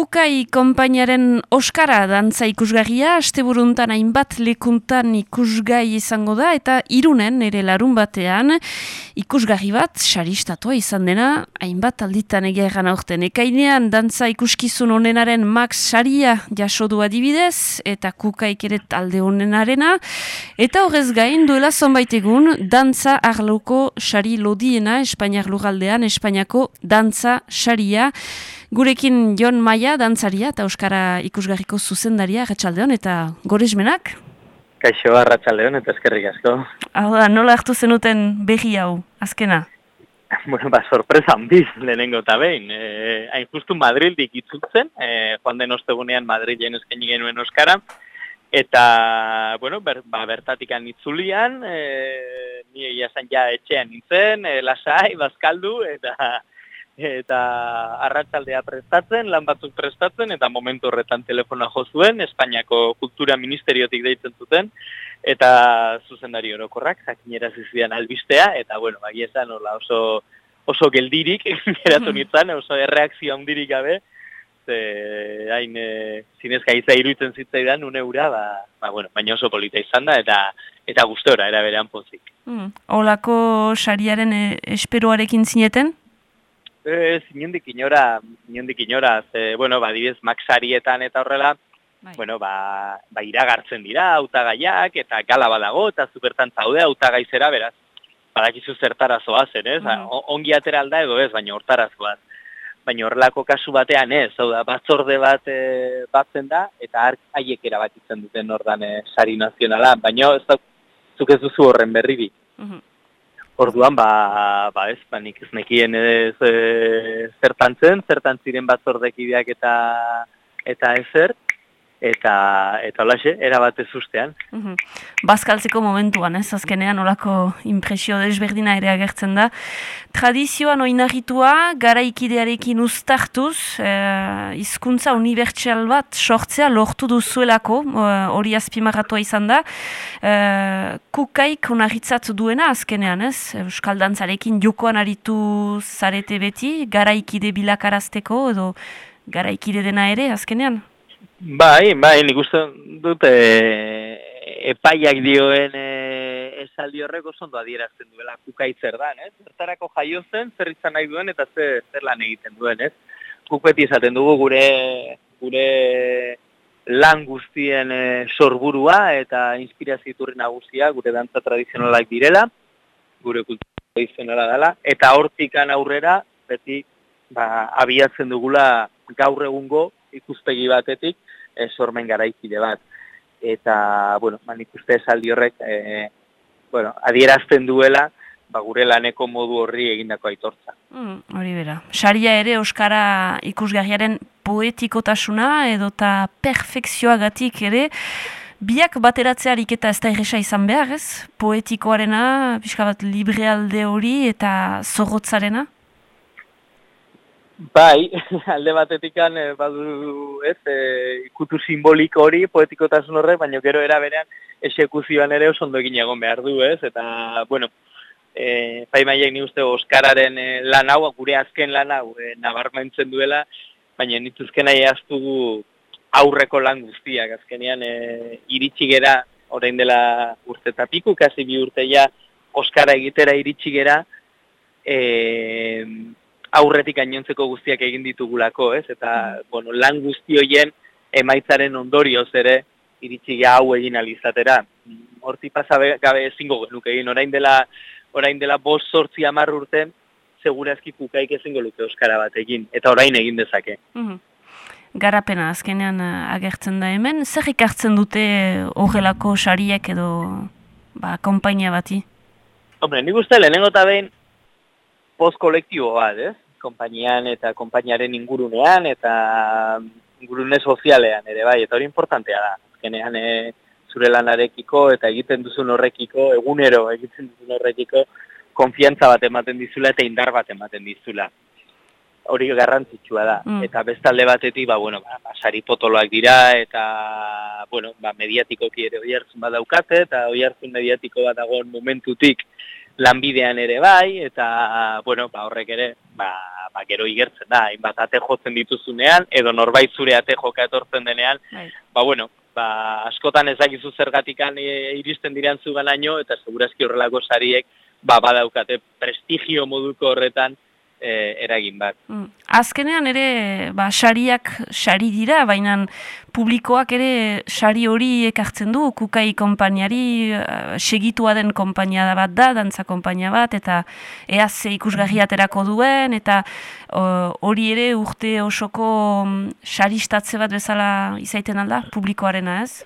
Kukai konpainaren Oskara dantza ikusgarria, aste buruntan hainbat lekuntan ikusgai izango da, eta irunen ere larun batean ikusgarri bat, xaristatua izan dena, hainbat alditan egia egan aurten. Ekainean dantza ikuskizun onenaren Max Saria jasodu adibidez, eta Kukaik ere talde onenarena, eta horrez gain duela zonbait egun, dantza arloko sari lodiena, Espainiak lugaldean, Espainiako dantza saria, Gurekin Jon Maia, dantzaria eta Euskara ikusgarriko zuzendaria, ratxaldeon eta goresmenak? Kaixo, ratxaldeon eta eskerrik asko. Hau da, nola hartu zenuten behi hau, azkena? Bueno, ba, sorpresa handiz, lehenengo eta behin. Eh, hain justu Madrildik itzutzen, eh, joan den ostegunean Madrilen eskeni genuen Euskara, eta, bueno, ber, ba, bertatik itzulian, eh, ni egia ja etxean nintzen, eh, lasai, bazkaldu, eta eta arratsaldea prestatzen, lan batzuk prestatzen, eta momentu horretan telefona jo zuen, Espainiako Kultura Ministeriotik deitzen zuten, eta zuzendari orokorrak, jakinera zizian albistea, eta bueno, bagi esan oso, oso geldirik, geratu nintzen, oso erreakzio handirik gabe, ze hain e, zinezka izan iruditzen zitzaidan une ura, ba, ba, bueno, baina oso polita izan da, eta eta gustora era berean pozik. Mm. Olako sariaren e, esperoarekin zineten? Ez, inondik inora, inondik inora, ze, bueno, ba, dibez, maxarietan eta horrela, bai. bueno, ba, ba, iragartzen dira, autagaiak, eta gala badago, eta zubertan zaude, autagaizera, beraz, badakizu zertara zoazen, ez? Mm Ongi atera alda edo ez, baina hortara zoaz. Baina horrelako kasu batean ez, hau da, batzorde bat e, batzen da, eta haiek erabakitzen duten ordan e, sari nazionala, baina ez da, zuk ez duzu horren berri mm Orduan, ba, ba ez, ba, nik ez nekien ez e, zertan zen, ziren batzordekideak eta eta ezer, eta eta holaxe erabate ustean. Mhm. Bazkaltzeko momentuan, ez azkenean olako impresio desberdina ere agertzen da. Tradizioan oinarritua garaikidearekin ustartuz, eh, hizkuntza unibertsal bat sortzea lortu duzuelako, eh, hori azpimarratua izan da. Eh, kukaik onarritzat duena azkenean, ez? Euskal Dantzarekin jokoan aritu zarete beti, garaikide bilakarazteko edo garaikide dena ere azkenean? Bai, bai, nik uste dut e, epaiak dioen e, esaldi horrek oso ondo adierazten duela kukaitzer da, ez? Zertarako jaio zen, zer izan nahi duen eta zer, zer lan egiten duen, ez? Kuketi esaten dugu gure gure lan guztien e, sorburua eta inspirazio nagusia gure dantza tradizionalak direla, gure kultura tradizionala dela, eta hortikan aurrera, beti, ba, abiatzen dugula gaur egungo ikuspegi batetik, sormen garaikide bat. Eta, bueno, man ikuste esaldi horrek, e, bueno, adierazten duela, ba, gure laneko modu horri egindako aitortza. Mm, hori bera. Saria ere Euskara ikusgarriaren poetikotasuna edota perfekzioagatik ere, biak bateratzearik eta ez da irresa izan behar, ez? Poetikoarena, pixka bat librealde hori eta zorrotzarena? Bai, alde batetikan e, badu, ez, e, ikutu simboliko hori, poetikotasun horrek, baina gero era berean esekuzioan ere oso egin egon behar du, ez, eta, bueno, e, pai maiek ni uste Oskararen e, lan hau, gure azken lan hau, e, nabarmentzen duela, baina nituzken nahi aztugu aurreko lan guztiak, azkenean e, iritsi gera, orain dela urte eta piku, kasi bi urte ja, Oskara egitera iritsi gera, e, aurretik gainontzeko guztiak egin ditugulako, ez? Eta, mm. bueno, lan guzti hoien emaitzaren ondorioz ere iritsi hau egin alizatera. Horti pasa gabe ezingo genuke egin, orain dela, orain dela bost sortzi amarr urte, segurazki kukaik ezingo luke Euskara bat egin, eta orain egin dezake. Mm Garapena azkenean uh, agertzen da hemen, zer ikartzen dute horrelako sariek edo ba, kompainia bati? Hombre, nik uste lehenengo eta behin post kolektibo bat, ez? Kompainian eta konpainiaren ingurunean eta ingurune sozialean ere bai, eta hori importantea da. Azkenean e, zure lanarekiko eta egiten duzun horrekiko, egunero egiten duzun horrekiko, konfiantza bat ematen dizula eta indar bat ematen dizula. Hori garrantzitsua da. Mm. Eta bestalde batetik, ba, bueno, ba, sari potoloak dira, eta, bueno, ba, mediatikoki ere oi hartzun badaukate, eta oi hartzun mediatiko bat dagoen momentutik, lanbidean ere bai, eta, bueno, ba, horrek ere, ba, ba, gero igertzen da, hainbat ate jotzen dituzunean, edo norbait zure ate joka etortzen denean, bai. ba, bueno, ba, askotan ezakizu zergatikan e, iristen diren zugan eta segurazki horrelako sariek, ba, badaukate prestigio moduko horretan, e, eragin bat. Mm. Azkenean ere, ba, sariak sari dira, baina publikoak ere sari hori ekartzen du, kukai konpainiari, uh, segitua den konpainia bat da, dantza konpainia bat, eta eaz ikusgarri aterako duen, eta hori ere urte osoko um, saristatze bat bezala izaiten alda, publikoarena ez?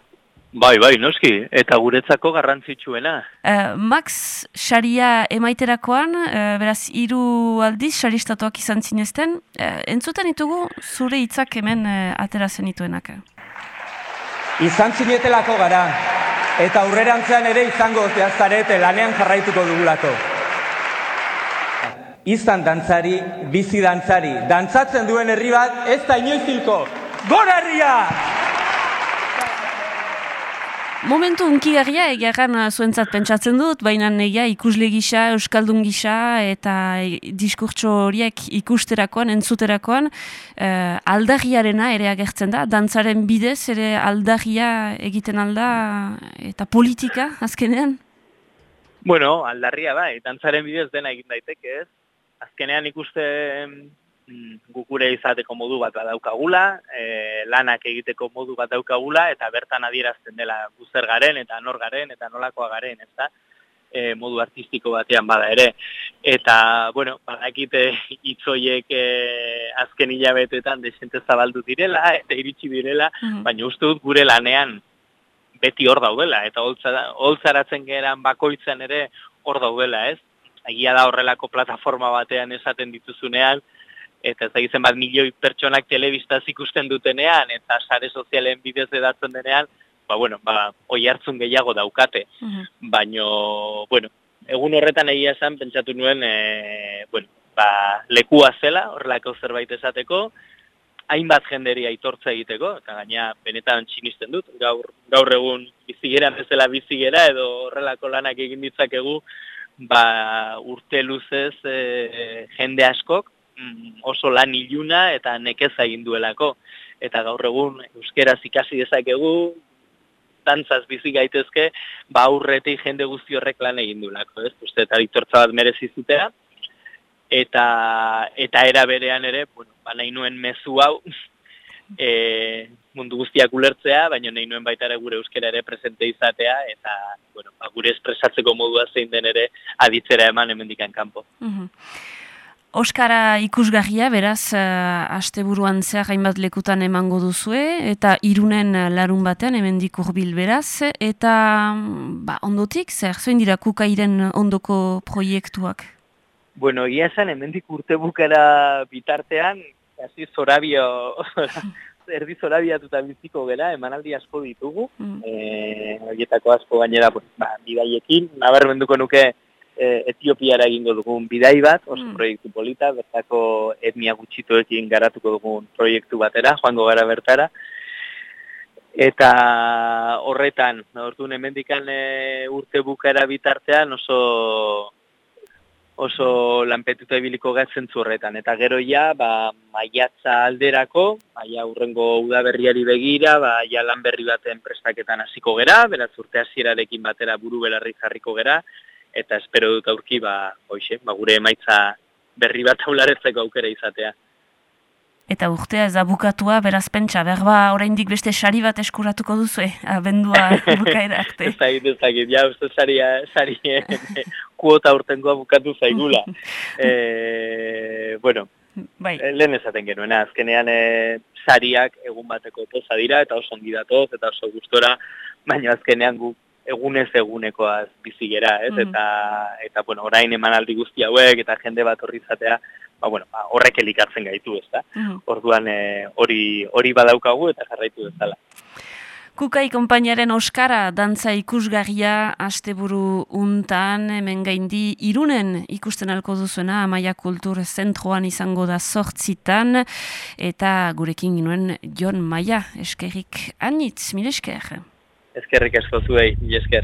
Bai, bai, noski, eta guretzako garrantzitsuena. Uh, Max, xaria emaiterakoan, uh, beraz, hiru aldiz, xaristatuak izan zinezten, uh, entzuten ditugu zure hitzak hemen uh, atera zenituenak? Izan zinetelako gara, eta aurrerantzean ere izango zehaztarete lanean jarraituko dugulako. Izan dantzari, bizi dantzari, dantzatzen duen herri bat, ez da inoizilko, gora herria! Momentu unkigarria egeran eh, zuentzat pentsatzen dut, baina negia ikusle gisa, euskaldun gisa eta diskurtso horiek ikusterakoan, entzuterakoan, eh, aldagiarena ere agertzen da, dantzaren bidez ere aldagia egiten alda eta politika azkenean? Bueno, aldarria bai, dantzaren bidez dena egin daiteke ez. Azkenean ikusten gukure izateko modu bat daukagula, e, lanak egiteko modu bat daukagula, eta bertan adierazten dela guzer garen, eta nor garen, eta nolakoa garen, ez da? E, modu artistiko batean bada ere. Eta, bueno, badakite itzoiek e, azken hilabetetan desente zabaldu direla, eta iritsi direla, mm baina uste dut gure lanean beti hor daudela, eta holtzaratzen geran bakoitzen ere hor daudela, ez? Egia da horrelako plataforma batean esaten dituzunean, eta ez da bat milioi pertsonak telebistaz ikusten dutenean, eta sare sozialen bidez edatzen denean, ba, bueno, ba, oi hartzun gehiago daukate. Uh Baino, bueno, egun horretan egia esan, pentsatu nuen, e, bueno, ba, lekua zela, horrelako zerbait esateko, hainbat jenderi aitortza egiteko, eta gaina benetan txinisten dut, gaur, gaur egun bizigeran ezela bizigera, edo horrelako lanak egin ditzakegu, ba, urte luzez e, jende askok, oso lan iluna eta nekeza egin duelako. Eta gaur egun euskeraz ikasi dezakegu, dantzaz bizi gaitezke, ba aurretik jende guzti horrek lan egin duelako, ez? Uste eta ditortza bat merezi zutea. Eta, eta era berean ere, bueno, ba nahi nuen mezu hau, e, mundu guztiak ulertzea, baina nahi nuen baita ere gure euskera ere presente izatea, eta bueno, ba, gure espresatzeko modua zein den ere aditzera eman hemendikan kanpo. Mm Oskara ikusgarria, beraz, uh, asteburuan zehar hainbat lekutan emango duzue, eta irunen eh, larun batean, hemen dikurbil beraz, eta mm, ba, ondotik, zer, zuen dira kukairen ondoko proiektuak? Bueno, egia esan, hemen urte bukara bitartean, hasi zorabio, erdi zorabiatuta biziko gera, emanaldi asko ditugu, mm. e, asko gainera, ba, bidaiekin, nabarmenduko nuke, e, Etiopiara egingo dugun bidai bat, oso mm. proiektu polita, bertako etnia gutxitoekin garatuko dugun proiektu batera, joango gara bertara. Eta horretan, ordu hemendikan e, urte bukara bitartean oso oso lanpetuta ibiliko gatzen horretan. Eta gero ja, ba, maiatza alderako, maia urrengo udaberriari begira, ba, ja lan berri baten prestaketan hasiko gera, beraz urte hasierarekin batera buru belarri jarriko gera, eta espero dut aurki ba, hoxe, ba, gure emaitza berri bat aularetzeko aukera izatea. Eta urtea ez da bukatua, beraz pentsa, berba oraindik beste sari bat eskuratuko duzu, eh? abendua bukaera arte. ez dakit, ez dakit, ja, uste saria, sari, kuota urtengoa bukatu zaigula. e, bueno, bai. Eh, lehen esaten genuena, azkenean e, sariak egun bateko toza dira, eta oso ongi datoz, eta oso gustora, baina azkenean guk egunez egunekoaz bizigera, ez? Mm. Eta, eta, bueno, orain emanaldi guzti hauek eta jende bat horri zatea, ba, bueno, ba, horrek elikatzen gaitu, ez da? Mm. Orduan eh, hori hori badaukagu eta jarraitu bezala. Kukai konpainiaren Oskara dantza ikusgarria asteburu untan, hemen gaindi irunen ikusten alko duzuena, Amaia Kultur Zentroan izango da sortzitan, eta gurekin ginuen Jon Maia, eskerrik anitz, mire esker. Eskerrik asko zuei, esker.